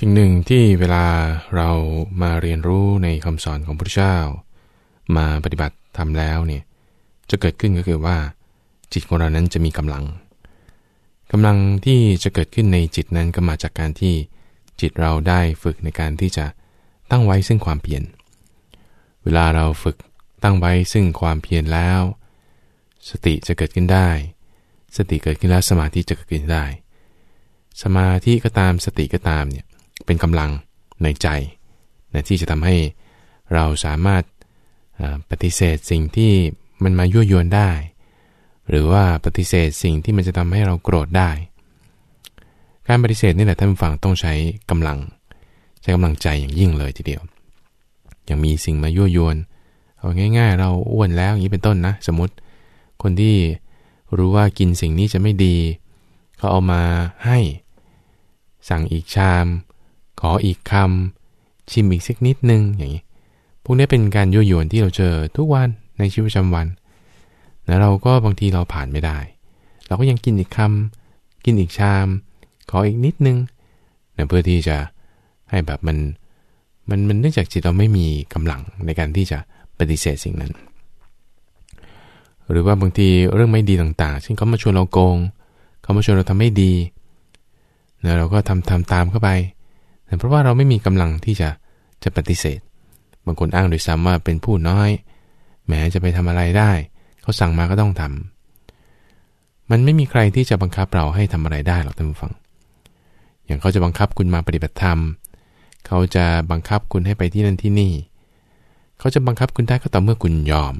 สิ่งหนึ่งที่เวลาเรามาเรียนรู้ในคำสอนของพระเจ้า มาปฏิบัติทำแล้วเนี่ยจะเกิดขึ้นก็คือว่า จิตของเรานั้นจะมีกำลังกำลังที่จะเกิดขึ้นในจิตนั้นก็มาจากการที่จิตเราได้ฝึกในการที่จะตั้งไว้ซึ่งความเพียร เวลาเราฝึกตั้งไว้ซึ่งความเพียรแล้ว สติจะเกิดขึ้นได้ สติเกิดขึ้นแล้วสมาธิจะเกิดขึ้นได้ สมาธิก็ตามสติก็ตามเนี่ย เป็นกำลังในใจนะที่จะทำให้เราสามารถปฏิเสธสิ่งที่มันมายั่วยวนได้ หรือว่าปฏิเสธสิ่งที่มันจะทำให้เราโกรธได้ การปฏิเสธนี่แหละท่านฟังต้องใช้กำลัง ใช้กำลังใจอย่างยิ่งเลยทีเดียวอย่างมีสิ่งมายั่วยวนเอาง่าย ๆ เราอ้วนแล้วอย่างนี้เป็นต้นนะ สมมติคนที่รู้ว่ากินสิ่งนี้จะไม่ดี เขาเอามาให้ สั่งอีกชาม ขออีกคำชิมอีกสักนิดนึงอย่างนี้ พวกนี้เป็นการยั่วยวนที่เราเจอทุกวันในชีวิตประจำวันนะเราก็บางทีเราผ่านไม่ได้ เราก็ยังกินอีกคำกินอีกชาม ขออีกนิดนึงนะเพื่อที่จะให้แบบมันมันมันเนื่องจากจิตเราไม่มีกำลังในการที่จะปฏิเสธสิ่งนั้น หรือว่าบางทีเรื่องไม่ดีต่างๆเช่นเขามาชวนเราโกง เขามาชวนเราทำไม่ดีนะเราก็ทำทำตามเข้าไป เพราะว่าเราไม่มีกำลังที่จะจะปฏิเสธ บางคนอ้างโดยซ้ำว่าเป็นผู้น้อยแม้จะไปทำอะไรได้ เขาสั่งมาก็ต้องทำมันไม่มีใครที่จะบังคับเราให้ทำอะไรได้หรอกท่านผู้ฟัง อย่างเขาจะบังคับคุณมาปฏิบัติธรรม เขาจะบังคับคุณให้ไปที่นั่นที่นี่ เขาจะบังคับคุณได้ก็ต่อเมื่อคุณยอม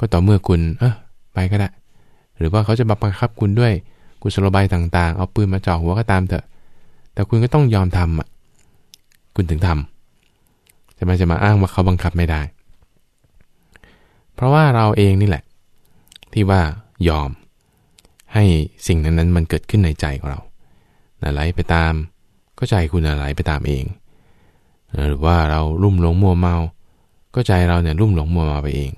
ก็ต่อเมื่อคุณ เออไปก็ได้ หรือว่าเขาจะบังคับคุณด้วยกุศโลบายต่างๆ เอาปืนมาจ่อหัวก็ตามเถอะ แต่คุณก็ต้องยอมทำอะ คุณถึงทำจะมาจะมาอ้างว่าเขาบังคับไม่ได้ เพราะว่าเราเองนี่แหละ ที่ว่ายอมให้สิ่งนั้นนั้นมันเกิดขึ้นในใจของเราไหลไปตามก็ใจคุณไหลไปตามเอง หรือว่าเราลุ่มหลงมัวเมา ก็ใจเราเนี่ยลุ่มหลงมัวเมาไปเอง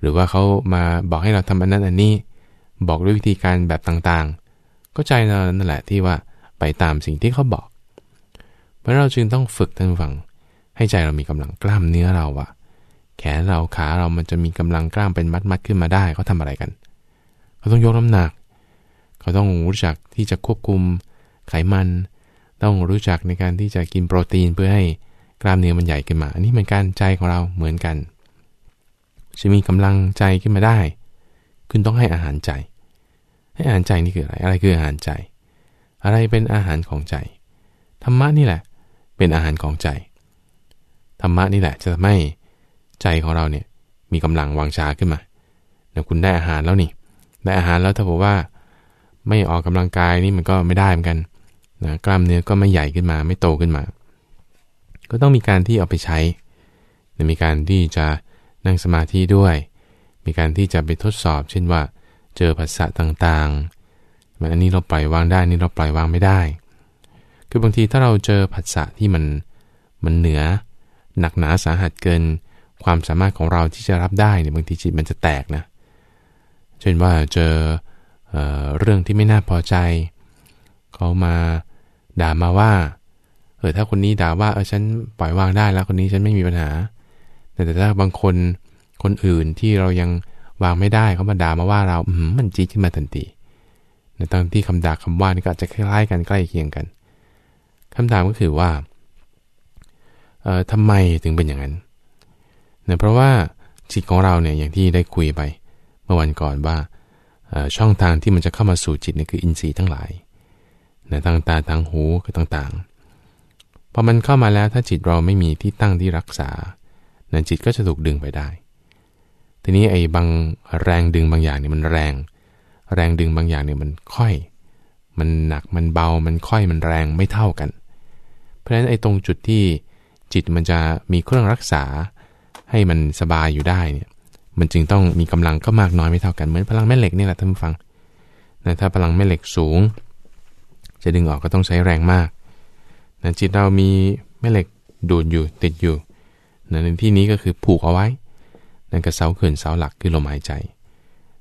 หรือว่าเขามาบอกให้เราทำอันนั้นอันนี้ บอกด้วยวิธีการแบบต่างๆ ก็ใจเรานั่นแหละที่ว่าไปตามสิ่งที่เขาบอก ราะเราจึงต้องฝึกท่านฟัง ให้ใจเรามีกำลังกล้ามเนื้อเราอะแขนเราขาเรามันจะมีกำลังกล้ามเป็นมัดๆขึ้นมาได้เขาทาอะไรกัน เขาต้องยกน้ำหนัก เขาต้องรู้จักที่จะควบคุมไขมัน ต้องรู้จักในการที่จะกินโปรตีนเพื่อให้กล้ามเนื้อมันใหญ่ขึ้นมา อันนี้เหมือนกันใจของเราเหมือนกัน จะมีกำลังใจขึ้นมาได้ คุณต้องให้อาหารใจ ให้อาหารใจนี่คืออะไร อะไรคืออาหารใจ อะไรเป็นอาหารของใจ ธรรมะนี่แหละ เป็นอาหารของใจ ธรรมะนี่แหละจะทำให้ใจของเราเนี่ยมีกำลังวางชาขึ้นมาเดี๋ยวคุณได้อาหารแล้วนี่ ได้อาหารแล้วถ้าบอกว่า ไม่ออกกำลังกายนี่มันก็ไม่ได้เหมือนกันนะกล้ามเนื้อก็ไม่ใหญ่ขึ้นมาไม่โตขึ้นมา ก็ต้องมีการที่เอาไปใช้ มีการที่จะนั่งสมาธิด้วย มีการที่จะไปทดสอบ เช่นว่า เจอภาษาต่างๆ อันนี้เราปล่อยวางได้นี่เราปล่อยวางไม่ได้ คือบางทีถ้าเราเจอผัสสะที่มันมันเหนือ หนักหนาสาหัสเกิน ความสามารถของเราที่จะรับได้เนี่ยบางทีจิตมันจะแตกนะ เช่นว่าเจอเออเรื่องที่ไม่น่าพอใจ เขามาด่ามาว่าเออถ้าคนนี้ด่าว่าเออฉันปล่อยวางได้แล้วคนนี้ฉันไม่มีปัญหา แต่แต่ถ้าบางคนคนอื่นที่เรายังวางไม่ได้เขามาด่ามาว่าเราอืมมันจีขึ้นมาทันทีในตอนที่คำด่าคำว่านี่ก็จจะคล้ายๆกันใกล้เคียงกัน คำถามก็คือว่าเอ่อทำไมถึงเป็นอย่างนั้นเนะเพราะว่าจิตของเราเนี่ยอย่างที่ได้คุยไปเมื่อวันก่อนว่าช่องทางที่มันจะเข้ามาสู่จิตนี่คืออินทรีย์ทั้งหลายนะทางตาทางหูก็ต่างๆพอมันเข้ามาแล้วถ้าจิตเราไม่มีที่ตั้งที่รักษานะจิตก็จะถูกดึงไปได้ ทีนี้ไอ้บางแรงดึงบางอย่างเนี่ยมันแรง แรงดึงบางอย่างเนี่ยมันค่อย มันหนักมันเบามันค่อยมันแรงไม่เท่ากัน เพราะฉะนั้นไอ้ตรงจุดที่จิตมันจะมีเครื่องรักษาให้มันสบายอยู่ได้เนี่ยมันจึงต้องมีกำลังก็มากน้อยไม่เท่ากันเหมือนพลังแม่เหล็กนี่แหละท่านผู้ฟังนะถ้าพลังแม่เหล็กสูง จะดึงออกก็ต้องใช้แรงมากนะจิตเรามีแม่เหล็กดูดอยู่ติดอยู่นะในที่นี้ก็คือผูกเอาไว้นั่นก็เสาเขื่อนเสาหลักคือลมหายใจ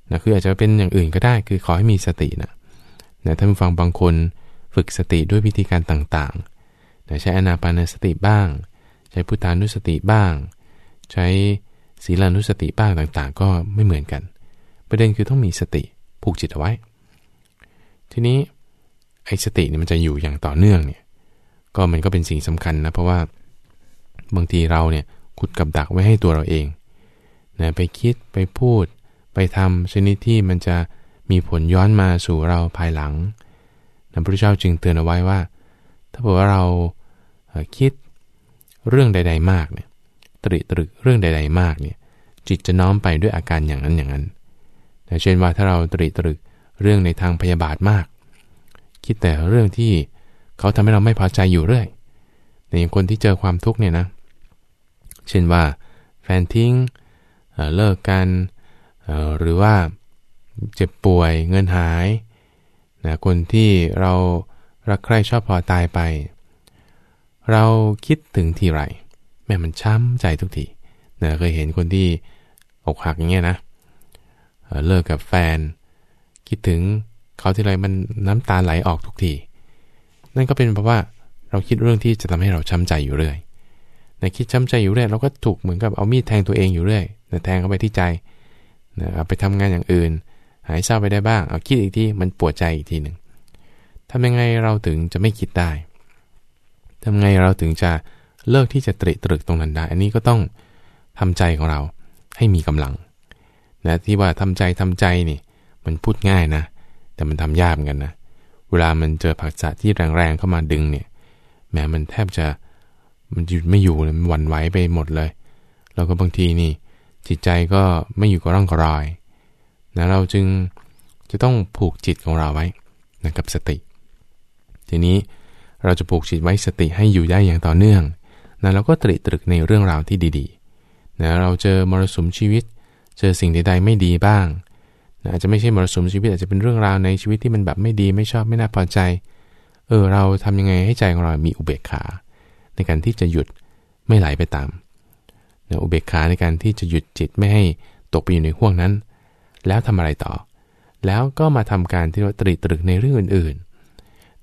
นะคืออาจจะเป็นอย่างอื่นก็ได้คือขอให้มีสตินะนะท่านผู้ฟังบางคนฝึกสติด้วยวิธีการต่างๆ ต่ใช้อนาปานสติบ้าง ใช้พุทธานุสติบ้าง ใช้ศีลานุสติบ้างต่างๆ ก็ไม่เหมือนกัน ประเด็นคือต้องมีสติผูกจิตเอาไว้ ทีนี้ไอ้สติเนี่ยมันจะอยู่อย่างต่อเนื่องเนี่ยก็มันก็เป็นสิ่งสำคัญนะเพราะว่าบางทีเราเนี่ยขุดกับดักไว้ให้ตัวเราเองนะไปคิดไปพูด ไปทำชนิดที่มันจะมีผลย้อนมาสู่เราภายหลังพระพุทธเจ้าจึงเตือนเอาไว้ว่า ถ้าเผื่อว่าเราคิดเรื่องใด ๆ มากเนี่ยตริตรึกเรื่องใด ๆ มากเนี่ยจิตจะน้อมไปด้วยอาการอย่างนั้นอย่างนั้นแต่เช่นว่าถ้าเราตริตรึกเรื่องในทางพยาบาทมาก คิดแต่เรื่องที่เขาทำให้เราไม่พอใจอยู่เรื่อยในอย่างคนที่เจอความทุกข์เนี่ยนะ เช่นว่าแฟนทิ้งเลิกกันหรือว่าเจ็บป่วยเงินหายนะคนที่เรา รักใครชอบพอตายไป เราคิดถึงทีไร แม่มันช้ำใจทุกทีเนะเคยเห็นคนที่อกหักอย่างเงี้ยนะเลิกกับแฟน คิดถึงเขาทีไรมันน้ำตาไหลออกทุกที นั่นก็เป็นเพราะว่าเราคิดเรื่องที่จะทำให้เราช้ำใจอยู่เรื่อยนะคิดช้ำใจอยู่เรื่อยเราก็ถูกเหมือนกับเอามีดแทงตัวเองอยู่เรื่อยนะแทงเข้าไปที่ใจนะเอาไปทำงานอย่างอื่น หายเศร้าไปได้บ้าง เอาคิดอีกทีมันปวดใจอีกทีหนึ่ง ทำยังไงเราถึงจะไม่คิดได้ทำไงเราถึงจะเลิกที่จะตริตรึกตรงนั้นได้ อันนี้ก็ต้องทำใจของเราให้มีกำลังนะที่ว่าทำใจทำใจนี่ มันพูดง่ายนะ แต่มันทำยากเหมือนกันนะ เวลามันเจอผักษะที่แรงๆเข้ามาดึงเนี่ยแม้มันแทบจะมันหยุดไม่อยู่เลยมันหวั่นไหวไปหมดเลย แล้วก็บางทีนี่ จิตใจก็ไม่อยู่กับร่องกับรอยนะเราจึงจะต้องผูกจิตของเราไว้นะกับสติ ทีนี้เราจะผูกจิตไว้สติให้อยู่ได้อย่างต่อเนื่องนะเราก็ตรีตรึกในเรื่องราวที่ดีๆนะเราเจอมรสุมชีวิต เจอสิ่งใด ๆ ไม่ดีบ้างนะอาจจะไม่ใช่มรสุมชีวิตอาจจะเป็นเรื่องราวในชีวิตที่มันแบบไม่ดีไม่ชอบไม่น่าพอใจ เออเราทำยังไงให้ใจของเรามีอุเบกขา ในการที่จะหยุดไม่ไหลไปตามนะอุเบกขาในการที่จะหยุดจิตไม่ให้ตกไปอยู่ในห่วงนั้น แล้วทำอะไรต่อ แล้วก็มาทำการที่เราตรีตรึกในเรื่องอื่น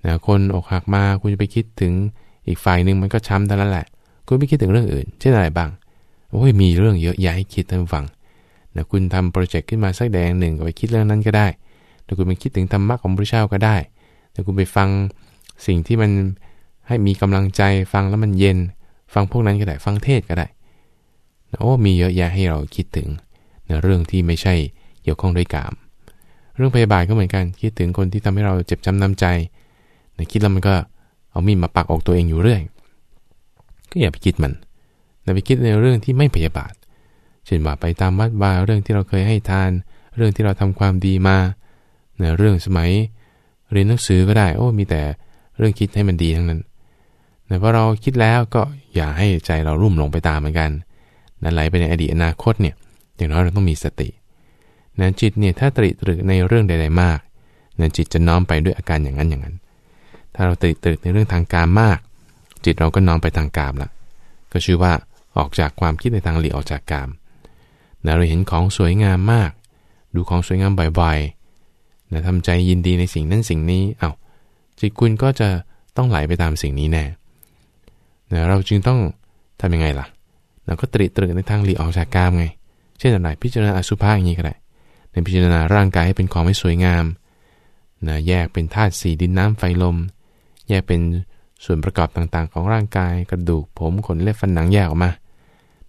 นะคนอกหักมาคุณจะไปคิดถึงอีกฝ่ายหนึ่งมันก็ช้ำแต่ละแหละ คุณไม่คิดถึงเรื่องอื่น เช่นอะไรบ้างโอ้ยมีเรื่องเยอะแยะให้คิดท่านฟังนะคุณทำโปรเจกต์ขึ้นมาสักแดงหนึ่งก็ไปคิดเรื่องนั้นก็ได้แต่คุณไปคิดถึงธรรมะของพระเจ้าก็ได้แต่คุณไปฟังสิ่งที่มันให้มีกำลังใจฟังแล้วมันเย็น ฟังพวกนั้นก็ได้ฟังเทศก็ได้โอ้มีเยอะแยะให้เราคิดถึงในเรื่องที่ไม่ใช่เกี่ยวข้องด้วยกาม เรื่องพยาบาทก็เหมือนกันคิดถึงคนที่ทำให้เราเจ็บจำน้ำใจ คิดแล้วมันก็เอามีดมาปักออกตัวเองอยู่เรื่อย ก็อย่าไปคิดมันอย่าไปคิดในเรื่องที่ไม่พยาบาท เช่นว่าไปตามวัดวาเรื่องที่เราเคยให้ทาน เรื่องที่เราทำความดีมาในเรื่องสมัยเรียนหนังสือก็ได้ โอ้มีแต่เรื่องคิดให้มันดีทั้งนั้นแต่พอเราคิดแล้วก็อย่าให้ใจเรารุ่มลงไปตามเหมือนกันนั่นไหลไปในอดีตอนาคตเนี่ย อย่างน้อยเราต้องมีสตินั้นจิตเนี่ยถ้าตริตรึกในเรื่องใด ๆ มากนั้นจิตจะน้อมไปด้วยอาการอย่างนั้นอย่างนั้น ถ้าเราตริตรึกในเรื่องทางการมาก จิตเราก็น้อมไปทางกามละก็ชื่อว่าออกจากความคิดในทางหลีออกจากกามนะเราเห็นของสวยงามมาก ดูของสวยงามบ่อยๆนะทำใจยินดีในสิ่งนั้นสิ่งนี้เอา้าจิตคุณก็จะต้องไหลไปตามสิ่งนี้แน่นะเราจึงต้องทำยังไงล่ะเราก็ตริตรึกในทางหลีออกจากกามไง เช่นอะไรพิจารณาอสุภะอย่างนี้ก็ได้ในพิจารณาร่างกายให้เป็นของไม่สวยงามนะแยกเป็นธาตุสี่ดินน้ำไฟลม แยกเป็นส่วนประกอบต่างๆ ของร่างกายกระดูกผมขนเล็บฟันหนังแยกออกมา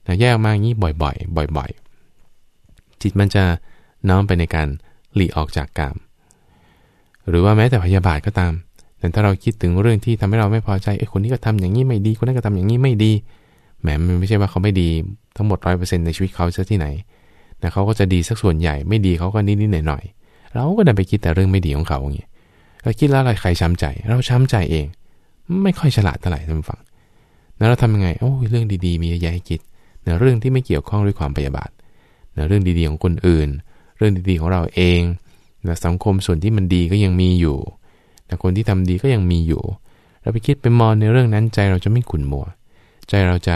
แแยกออกมาอย่างนี้บ่อยๆ บ่อย ๆ จิตมันจะน้อมไปในการหลีออกจากกาม หรือว่าแม้แต่พยาบาทก็ตาม แต่ถ้าเราคิดถึงเรื่องที่ทำให้เราไม่พอใจไอ้คนนี้ก็ทำอย่างนี้ไม่ดี คนนั้นก็ทำอย่างนี้ไม่ดี แหมมันไม่ใช่ว่าเขาไม่ดีทั้งหมดร้อยเปอร์เซ็นต์ในชีวิตเขาจะที่ไหนแต่เขาก็จะดีสักส่วนใหญ่ไม่ดีเขาก็นิดๆหน่อยๆเราก็ดันไปคิดแต่เรื่องไม่ดีของเขาอย่างนี้ เราคิดแล้วอะไรใครช้ำใจ เราช้ำใจเอง ไม่ค่อยฉลาดเท่าไหร่ท่านฟังแล้วเราทำยังไงโอ้เรื่องดีๆ มีเยอะแยะให้คิดในเรื่องที่ไม่เกี่ยวข้องด้วยความพยาบาทในเรื่องดีๆของคนอื่น เรื่องดีๆของเราเองนะสังคมส่วนที่มันดีก็ยังมีอยู่แต่คนที่ทำดีก็ยังมีอยู่ เราไปคิดไปมองในเรื่องนั้นใจเราจะไม่ขุ่นมัว ใจเราจะ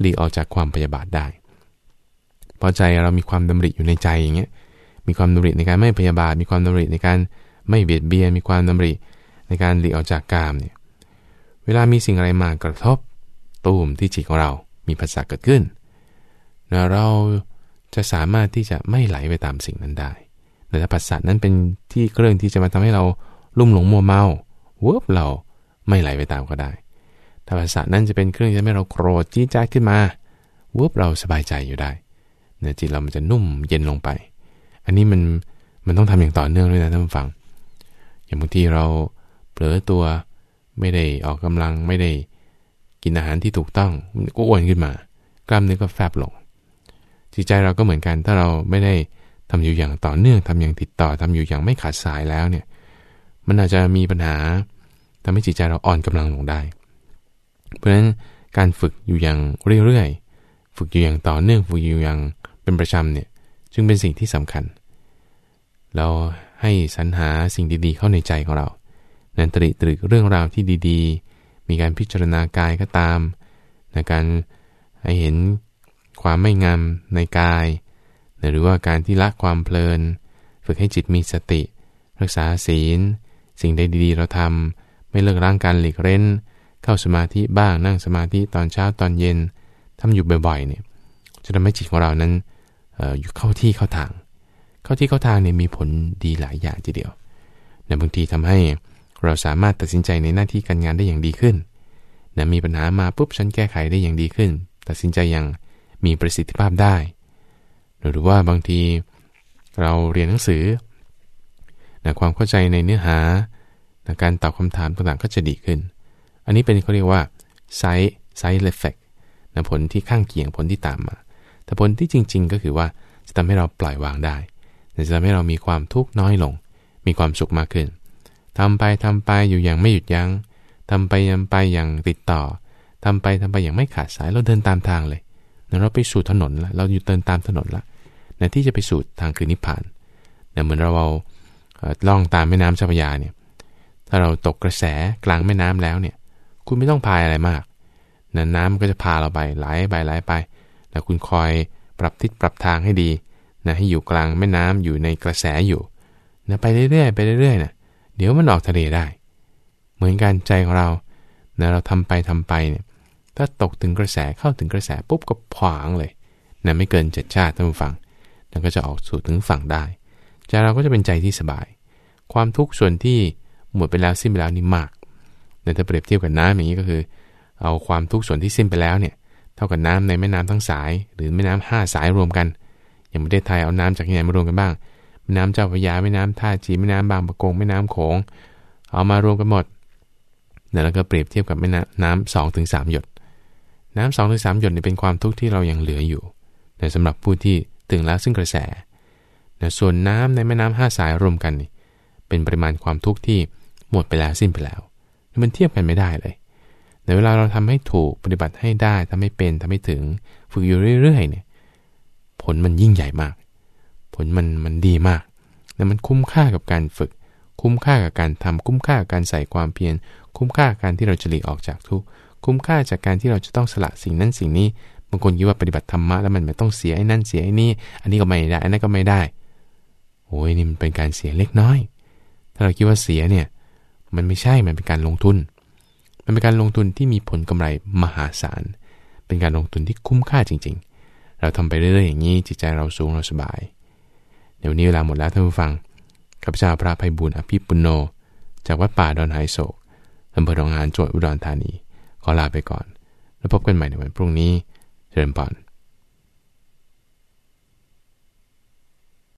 หลีกออกจากความพยาบาทได้ พอใจเรามีความดำริอยู่ในใจอย่างเงี้ย มีความดำริในการไม่พยาบาท มีความดำริในการ ไม่เบียดเบียนมีความดำริในการหลีกออกจากกามเนี่ยเวลามีสิ่งอะไรมากระทบตูมที่จิตของเรา มีภาษาเกิดขึ้นนะเราจะสามารถที่จะไม่ไหลไปตามสิ่งนั้นได้แต่ถ้าภาษานั้นเป็นที่เครื่องที่จะมาทำให้เราลุ่มหลงมัวเมาเวิบเราไม่ไหลไปตามก็ได้ ถ้าภาษานั้นจะเป็นเครื่องที่ทำให้เราโกรธจี้จ้าขึ้นมาเวิบเราสบายใจอยู่ได้เนื้อจิตเรามันจะนุ่มเย็นลงไป อันนี้มันมันต้องทำอย่างต่อเนื่องด้วยนะท่านผู้ฟัง อย่างบางทีเราเผลอตัวไม่ได้ออกกำลังไม่ได้กินอาหารที่ถูกต้องก็อ้วนขึ้นมา กล้ามเนื้อก็แฟบลง จิตใจเราก็เหมือนกัน ถ้าเราไม่ได้ทำอยู่อย่างต่อเนื่องทำอย่างติดต่อทำอยู่อย่างไม่ขาดสายแล้วเนี่ย มันอาจจะมีปัญหาทำให้จิตใจเราอ่อนกำลังลงได้ เพราะฉะนั้นการฝึกอยู่อย่างเรื่อยๆ ฝึกอยู่อย่างต่อเนื่องฝึกอยู่อย่างเป็นประจำเนี่ย จึงเป็นสิ่งที่สำคัญเรา ให้สรรหาสิ่งดีๆ เข้าในใจของเรา นั้นตริตรึกเรื่องราวที่ดีๆ มีการพิจารณากายก็ตามในการให้เห็นความไม่งามในกาย หรือว่าการที่ละความเพลิน ฝึกให้จิตมีสติ รักษาศีล สิ่งใดดีๆ เราทำไม่เลิกร่างการหลีกเล่น เข้าสมาธิบ้างนั่งสมาธิตอนเช้าตอนเย็นทำอยู่บ่อยๆเนี่ยจะทำให้จิตของเรานั้นออยู่เข้าที่เข้าทาง เข้าที่เข้าทางเนี่ยมีผลดีหลายอย่างทีเดียวแต่บางทีทำให้เราสามารถตัดสินใจในหน้าที่การงานได้อย่างดีขึ้นนะมีปัญหามาปุ๊บฉันแก้ไขได้อย่างดีขึ้น ตัดสินใจอย่างมีประสิทธิภาพได้ หรือว่าบางทีเราเรียนหนังสือนะความเข้าใจในเนื้อหานะการตอบคำถามต่างๆก็จะดีขึ้น อันนี้เป็นเขาเรียกว่า side side effect นะผลที่ข้างเคียงผลที่ตามมา แต่ผลที่จริง ๆ ก็คือว่าจะทำให้เราปล่อยวางได้ จะทำให้เรามีความทุกข์น้อยลง มีความสุขมากขึ้นทำไปทำไปอยู่อย่างไม่หยุดยัง้งทำไปทำไปอย่างติดต่อทำไปทำไปอย่างไม่ขาดสายเราเดินตามทางเลยเราไปสู่ถนนแล้วเราอยู่เดินตามถนนละนะที่จะไปสู่ทางคือนิพพานนะเหมือนเราเอาล่องตามแม่น้ำเจ้าพระยาเนี่ยถ้าเราตกกระแสกลางแม่น้ำแล้วเนี่ย คุณไม่ต้องพายอะไรมากนะน้ำก็จะพาเราไปไหลไปไหลไปแต่คุณคอยปรับทิศปรับทางให้ดี นะให้อยู่กลางแม่น้ำอยู่ในกระแสอยู่นะไปเรื่อยๆไปเรื่อยๆนะเดี๋ยวมันออกทะเลได้ เหมือนการใจของเรานะเราทำไปทำไปเนี่ยถ้าตกถึงกระแสเข้าถึงกระแสปุ๊บก็ขวางเลยนะไม่เกินเจ็ดชาติท่านผู้ฟังแล้วก็จะออกสู่ถึงฝั่งได้ ใจเราก็จะเป็นใจที่สบาย ความทุกข์ส่วนที่หมดไปแล้วสิ้นไปแล้วนี่มากแต่ถ้าเปรียบเทียบกับน้ำอย่างนี้ก็คือ เอาความทุกข์ส่วนที่สิ้นไปแล้วเนี่ยเท่ากับน้ำในแม่น้ำทั้งสาย หรือแม่น้ำห้าสายรวมกัน อย่างประเทศไทยเอาน้ำจากที่ไหนมารวมกันบ้างแม่น้ำเจ้าพระยาแม่น้ำท่าจีแม่น้ำบางประกงแม่น้ำโขง เอามารวมกันหมดแล้วก็เปรียบเทียบกับแม่น้ำสองถึงสามหยด น้ำสองถึงสามหยดนี่เป็นความทุกข์ที่เรายังเหลืออยู่แต่สำหรับผู้ที่ถึงแล้วซึ่งกระแสนะส่วนน้ำในแม่น้ำห้าสายรวมกันนี่เป็นปริมาณความทุกข์ที่หมดไปแล้วสิ้นไปแล้วมันเทียบกันไม่ได้เลยในเวลาเราทำให้ถูกปฏิบัติให้ได้ทำให้เป็นทำให้ถึง ฝึกอยู่เรื่อยๆเนี่ย ลมันยิ่งใหญ่มาก ผลมันมันดีมากแต่มันคุ้มค่ากับการฝึก คุ้มค่ากับการทำคุ้มค่ากับการใส่ความเพียร คุ้มค่าการที่เราจะหลีกออกจากทุกข์ คุ้มค่าจากการที่เราจะต้องสละสิ่งนั้นสิ่งนี้ บางคนคิดว่าปฏิบัติธรรมะแล้วมันไม่ต้องเสียไอ้นั่นเสียไอ้นี่ อันนี้ก็ไม่ได้ อันนั้นก็ไม่ได้ โอ้ยนี่มันเป็นการเสียเล็กน้อย ถ้าเราคิดว่าเสียเนี่ย มันไม่ใช่ มันเป็นการลงทุน มันเป็นการลงทุนที่มีผลกำไรมหาศาล เป็นการลงทุนที่คุ้มค่าจริง เราทำไปเรื่อยๆอย่างนี้จิตใจเราสูงเราสบาย เดี๋ยวนี้เวลาหมดแล้วท่านผู้ฟังข้าพเจ้าพระภัยบุญอภิปุโน จากวัดป่าดอนไฮโศกอำเภอหนองหานจังหวัดอุดรธานี ขอลาไปก่อน แล้วพบกันใหม่ในวันพรุ่งนี้ เจริญพร